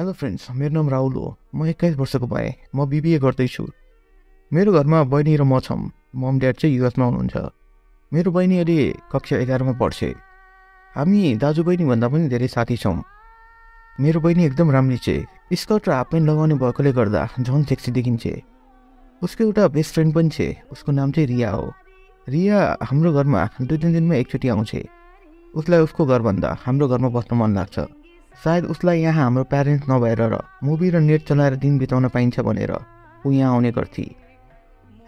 Hello friends मेरो नाम राहुल हो। म एक्काइस वर्षको भएँ। म बिबिए गर्दैछु। मेरो घरमा बहिनी र म छौँ। मम ड्याड चाहिँ युएसमा हुनुहुन्छ। मेरो बहिनी अहिले कक्षा एघारमा पढ्छे। हामी दाजु बहिनीभन्दा पनि धेरै साथी छौँ। मेरो बहिनी एकदम राम्री छे। स्कर्ट र हाफ पेन्ट लगाउने भएकोले गर्दा झन् सेक्सी देखिन्छे। उसको एउटा बेस्ट फ्रेन्ड पनि छे। उसको नाम चाहिँ रिया हो। रिया हाम्रो घरमा दुई तिन दिनमा एकचोटि आउँछे। उसलाई उसको घरभन्दा हाम्रो घरमा बस्न मन लाग्छ। सायद उसलाई यहाँ हाम्रो प्यारेन्ट्स नभएर र मुभी र नेट चलाएर दिन बिताउन पाइन्छ भनेर ऊ यहाँ आउने गर्थी।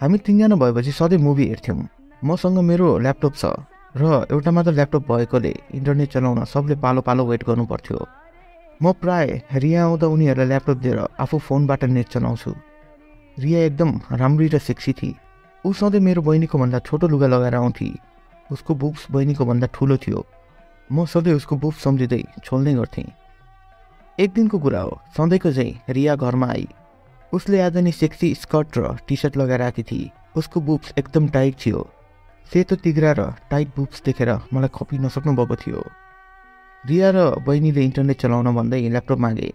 हामी तिनजना भएपछि सधैँ मुभी हेर्थ्यौँ। मसँग मेरो ल्यापटप छ र एउटा मात्र ल्यापटप भएकोले इन्टरनेट चलाउन सबले पालो पालो वेट गर्नु पर्थ्यो म प्राय रिया आउँदा उनीहरूलाई ल्यापटप दिएर आफू फोनबाट नेट चलाउँछु। रिया एकदम राम्री र सेक्सी थिए। ऊ सधैँ मेरो बहिनीको भन्दा छोटो लुगा लगाएर आउँथे। उसको बुक्स बहिनीको भन्दा ठुलो थियो। म सधैँ उसको बुक सम्झिँदै छोल्ने गर्थेँ। एक दिनको कुरा हो सधैँको चाहिँ रिया घरमा आई। उसले आज नै सेक्सी स्कर्ट र टी सर्ट लगाएर आएकी थिए उसको बुक्स एकदम टाइट थियो। सेतो तिग्रा र टाइट बुक्स देखेर मलाई खपी नसक्नु भएको थियो। रिया र बहिनीले इन्टरनेट चलाउन भन्दै ल्यापटप मागे।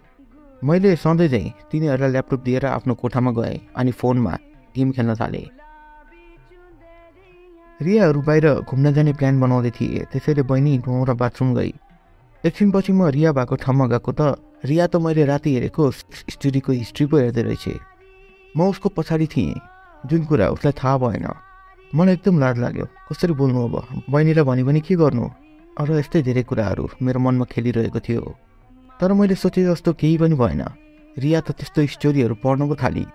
मैले सधैँ चाहिँ तिनीहरूलाई ल्यापटप दिएर आफ्नो कोठामा गएँ अनि फोनमा गेम खेल्न थालेँ। रियाहरू बाहिर घुम्न जाने प्लान बनाउँदै थिए। त्यसैले बहिनी नुहाउँ र बाथरुम गई। एकछिनपछि म रिया भएको ठाउँमा गएको त रिया त मैले राति हेरेको स्टोरीको हिस्ट्री पो हेर्दै रहेछ। म उसको पछाडि थिएँ। जुन कुरा उसलाई थाहा भएन। मलाई एकदम लाज लाग्यो। कसरी बोल्नु अब? बहिनीलाई भन्यो भने के गर्नु? अरू यस्तै धेरै कुराहरू मेरो मनमा खेलिरहेको थियो। तर मैले सोचे जस्तो केही पनि भएन। रिया त त्यस्तो स्टोरीहरू पढ्नु पो थाली।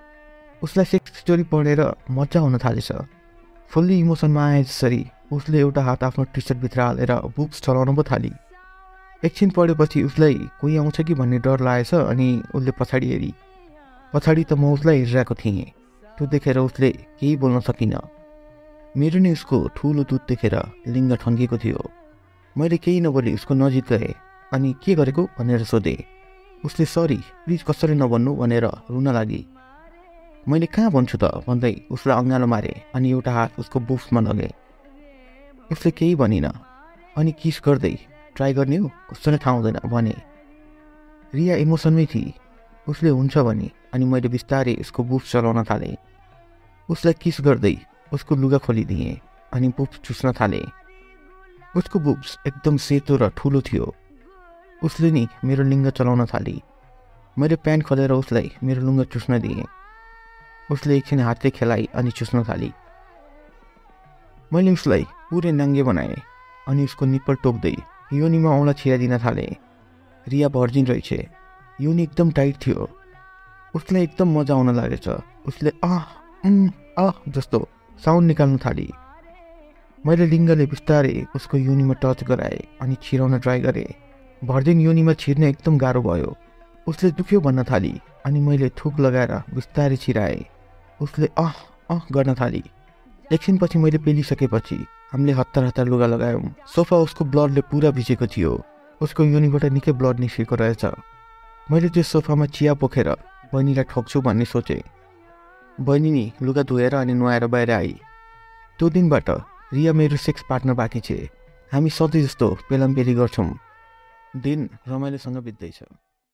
उसलाई सेक्स स्टोरी पढेर मजा आउन थालेछ। फुल्ली इमोसनमा आए जसरी उसले एउटा हात आफ्नो टी सर्टभित्र हालेर बुक्स चलाउन पो थाली। एकछिन पढेपछि उसलाई कोही आउँछ कि भन्ने डर लागेछ अनि उसले पछाडि हेरी। पछाडि त म उसलाई हेरिरहेको थिएँ। त्यो देखेर उसले केही बोल्न सकिनँ। मेरो नि उसको ठुलो दुध देखेर लिङ्ग ठन्किएको थियो। मैले केही नबोली उसको नजिक गएँ अनि के गरेको भनेर सोधेँ। उसले सरी प्लिज कसरी नभन्नु? भनेर रुन लागि। मैले कहाँ भन्छु त? भन्दै उसलाई अँगालो मारेँ अनि एउटा हात उसको बुक्समा लगेँ। उसले केही भनिन। अनि किस गर्दै? ट्राई गर्ने हो? कस्तो नै थाहा हुँदैन भने। रिया इमोसनमै थिए। उसले हुन्छ भने अनि मैले बिस्तारै उसको बुक्स चलाउन थालेँ। उसलाई किस गर्दै? उसको लुगा खोलिदिएँ अनि बुक्स चुस्न थालेँ। उसको बुक्स एकदम सेतो र ठुलो थियो। उसले नि मेरो लिङ्ग चलाउन थाली। मैले प्यान्ट खोलेर उसलाई मेरो लुङ्गा चुस्न दिएँ। उसले एकछिन हातले खेलाइ अनि चुस्न थाली। मैले उसलाई पुरै नाङ्गे बनाएँ अनि उसको निप्पल टोक्दै योनीमा औँला छिराइदिन थालेँ। रिया भर्जिन रहेछ। योनी एकदम टाइट थियो। उसलाई एकदम मजा आउन लागेछ। उसले आह आह जस्तो साउन्ड निकाल्नु थाली। मैले लिङ्गले बिस्तारै उसको योनीमा टच गराएँ अनि छिराउन ट्राई गरेँ। भर्जिन योनीमा छिर्न एकदम गाह्रो भयो। उसले दुख्यो भन्न थाली अनि मैले थुक लगाएर बिस्तारै छिराएँ। उसले अह अह गर्न थाली। एकछिनपछि मैले पेलिसकेपछि हामीले हतार हतार लुगा लगायौँ। सोफा उसको ब्लडले पुरा भिजेको थियो। उसको युनिबाट निकै ब्लड निस्केको रहेछ। मैले त्यो सोफामा चिया पोखेर बहिनीलाई ठोक्छु भन्ने सोचेँ। बहिनी नि लुगा धोएर अनि नुहाएर बाहिर आई। त्यो दिनबाट रिया मेरो सेक्स पार्टनर बाँकी छे हामी सधैँ जस्तो पेलामपेली गर्छौँ। दिन रमाइलोसँग बित्दैछ।